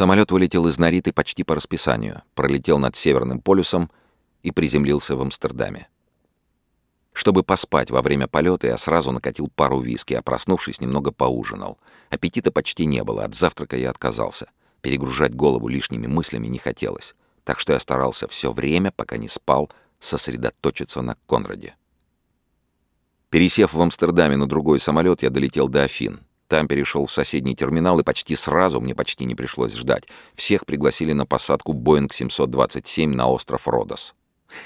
Самолет вылетел из Нариты почти по расписанию, пролетел над Северным полюсом и приземлился в Амстердаме. Чтобы поспать во время полета, я сразу накатил пару виски, а проснувшись, немного поужинал. Аппетита почти не было, от завтрака я отказался. Перегружать голову лишними мыслями не хотелось, так что я старался все время, пока не спал, сосредоточиться на Конраде. Пересев в Амстердаме на другой самолет, я долетел до Афин. Там перешел в соседний терминал, и почти сразу, мне почти не пришлось ждать, всех пригласили на посадку Боинг 727 на остров Родос.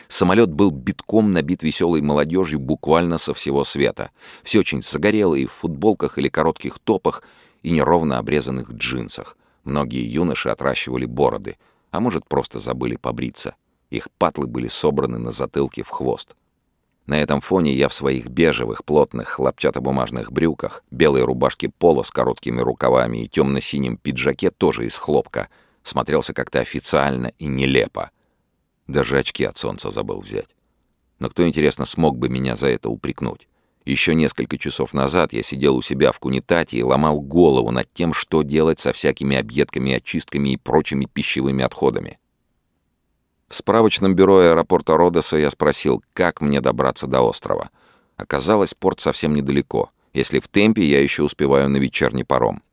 Самолет был битком набит веселой молодежью буквально со всего света. Все очень загорелые, в футболках или коротких топах и неровно обрезанных джинсах. Многие юноши отращивали бороды, а может, просто забыли побриться. Их патлы были собраны на затылке в хвост. На этом фоне я в своих бежевых, плотных, хлопчатобумажных брюках, белой рубашке поло с короткими рукавами и темно-синем пиджаке, тоже из хлопка, смотрелся как-то официально и нелепо. Даже очки от солнца забыл взять. Но кто, интересно, смог бы меня за это упрекнуть? Еще несколько часов назад я сидел у себя в кунитате и ломал голову над тем, что делать со всякими объедками, очистками и прочими пищевыми отходами. В справочном бюро аэропорта Родоса я спросил, как мне добраться до острова. Оказалось, порт совсем недалеко. Если в темпе, я еще успеваю на вечерний паром.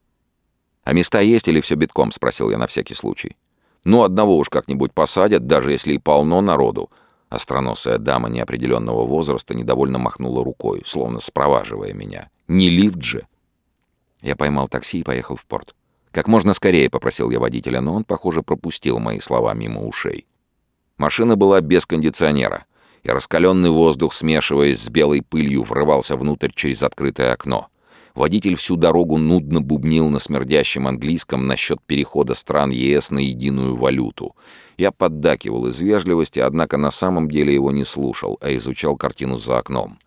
«А места есть или все битком?» — спросил я на всякий случай. «Ну, одного уж как-нибудь посадят, даже если и полно народу». Остроносая дама неопределенного возраста недовольно махнула рукой, словно спроваживая меня. «Не лифт же!» Я поймал такси и поехал в порт. Как можно скорее попросил я водителя, но он, похоже, пропустил мои слова мимо ушей. Машина была без кондиционера, и раскаленный воздух, смешиваясь с белой пылью, врывался внутрь через открытое окно. Водитель всю дорогу нудно бубнил на смердящем английском насчет перехода стран ЕС на единую валюту. Я поддакивал из вежливости, однако на самом деле его не слушал, а изучал картину за окном.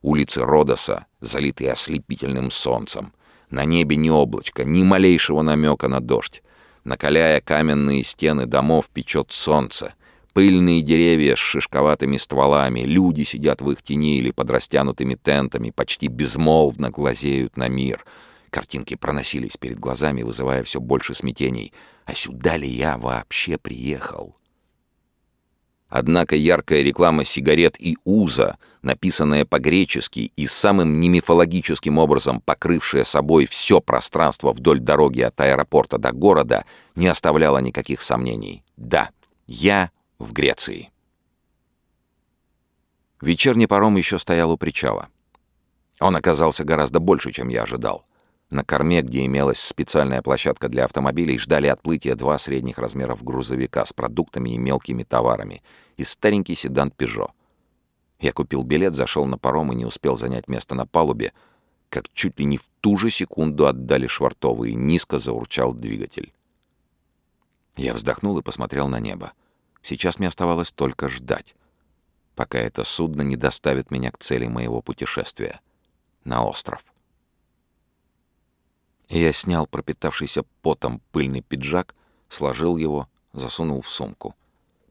Улицы Родоса, залитые ослепительным солнцем. На небе ни облачка, ни малейшего намека на дождь. Накаляя каменные стены домов, печет солнце. Пыльные деревья с шишковатыми стволами, люди сидят в их тени или под растянутыми тентами, почти безмолвно глазеют на мир. Картинки проносились перед глазами, вызывая все больше смятений. А сюда ли я вообще приехал? Однако яркая реклама сигарет и уза, написанная по-гречески и самым немифологическим образом покрывшая собой все пространство вдоль дороги от аэропорта до города, не оставляла никаких сомнений. Да, я в Греции. Вечерний паром еще стоял у причала. Он оказался гораздо больше, чем я ожидал. На корме, где имелась специальная площадка для автомобилей, ждали отплытия два средних размеров грузовика с продуктами и мелкими товарами и старенький седан «Пежо». Я купил билет, зашел на паром и не успел занять место на палубе, как чуть ли не в ту же секунду отдали швартовые, низко заурчал двигатель. Я вздохнул и посмотрел на небо. Сейчас мне оставалось только ждать, пока это судно не доставит меня к цели моего путешествия — на остров. Я снял пропитавшийся потом пыльный пиджак, сложил его, засунул в сумку.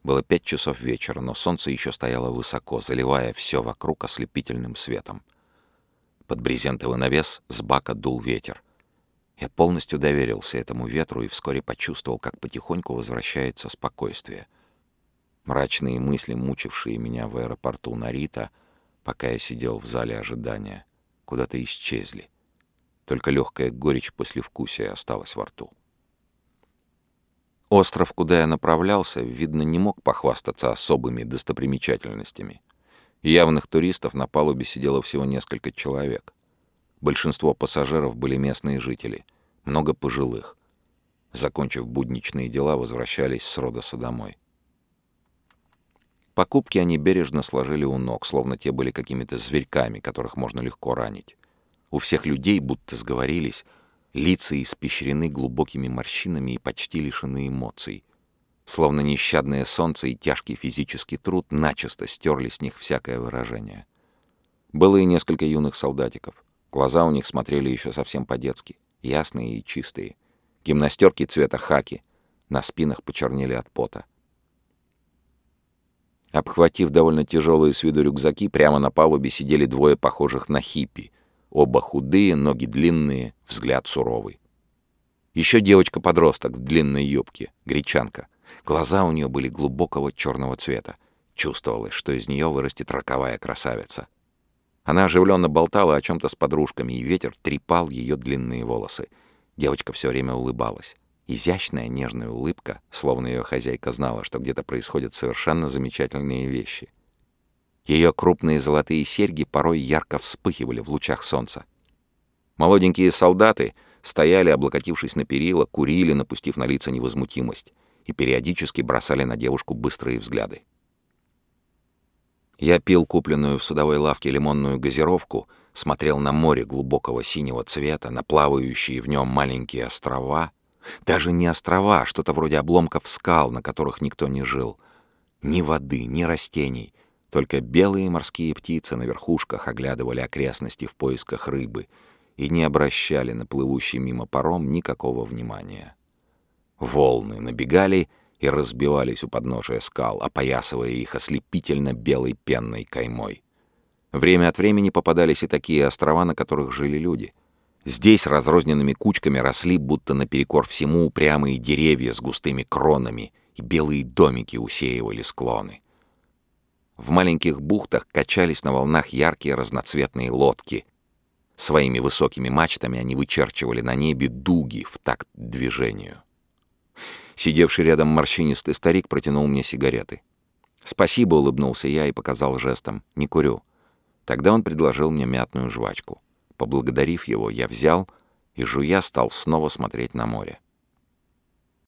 Было пять часов вечера, но солнце еще стояло высоко, заливая все вокруг ослепительным светом. Под брезентовый навес с бака дул ветер. Я полностью доверился этому ветру и вскоре почувствовал, как потихоньку возвращается спокойствие — Мрачные мысли, мучившие меня в аэропорту Нарита, пока я сидел в зале ожидания, куда-то исчезли. Только легкая горечь послевкусия осталась во рту. Остров, куда я направлялся, видно, не мог похвастаться особыми достопримечательностями. Явных туристов на палубе сидело всего несколько человек. Большинство пассажиров были местные жители, много пожилых. Закончив будничные дела, возвращались с Родоса домой. Покупки они бережно сложили у ног, словно те были какими-то зверьками, которых можно легко ранить. У всех людей, будто сговорились, лица испещрены глубокими морщинами и почти лишены эмоций. Словно нещадное солнце и тяжкий физический труд начисто стерли с них всякое выражение. Было и несколько юных солдатиков. Глаза у них смотрели еще совсем по-детски, ясные и чистые. Гимнастерки цвета хаки, на спинах почернели от пота. Обхватив довольно тяжелые с виду рюкзаки, прямо на палубе сидели двое похожих на хиппи. Оба худые, ноги длинные, взгляд суровый. Еще девочка-подросток в длинной юбке, гречанка. Глаза у нее были глубокого черного цвета. Чувствовалось, что из нее вырастет роковая красавица. Она оживленно болтала о чем-то с подружками, и ветер трепал ее длинные волосы. Девочка все время улыбалась. Изящная, нежная улыбка, словно ее хозяйка знала, что где-то происходят совершенно замечательные вещи. Ее крупные золотые серьги порой ярко вспыхивали в лучах солнца. Молоденькие солдаты стояли, облокотившись на перила, курили, напустив на лица невозмутимость, и периодически бросали на девушку быстрые взгляды. Я пил купленную в судовой лавке лимонную газировку, смотрел на море глубокого синего цвета, на плавающие в нем маленькие острова. Даже не острова, а что-то вроде обломков скал, на которых никто не жил. Ни воды, ни растений. Только белые морские птицы на верхушках оглядывали окрестности в поисках рыбы и не обращали на плывущий мимо паром никакого внимания. Волны набегали и разбивались у подножия скал, опоясывая их ослепительно белой пенной каймой. Время от времени попадались и такие острова, на которых жили люди. Здесь разрозненными кучками росли, будто наперекор всему, упрямые деревья с густыми кронами, и белые домики усеивали склоны. В маленьких бухтах качались на волнах яркие разноцветные лодки. Своими высокими мачтами они вычерчивали на небе дуги в такт движению. Сидевший рядом морщинистый старик протянул мне сигареты. «Спасибо», — улыбнулся я и показал жестом. «Не курю». Тогда он предложил мне мятную жвачку. Поблагодарив его, я взял и, жуя, стал снова смотреть на море.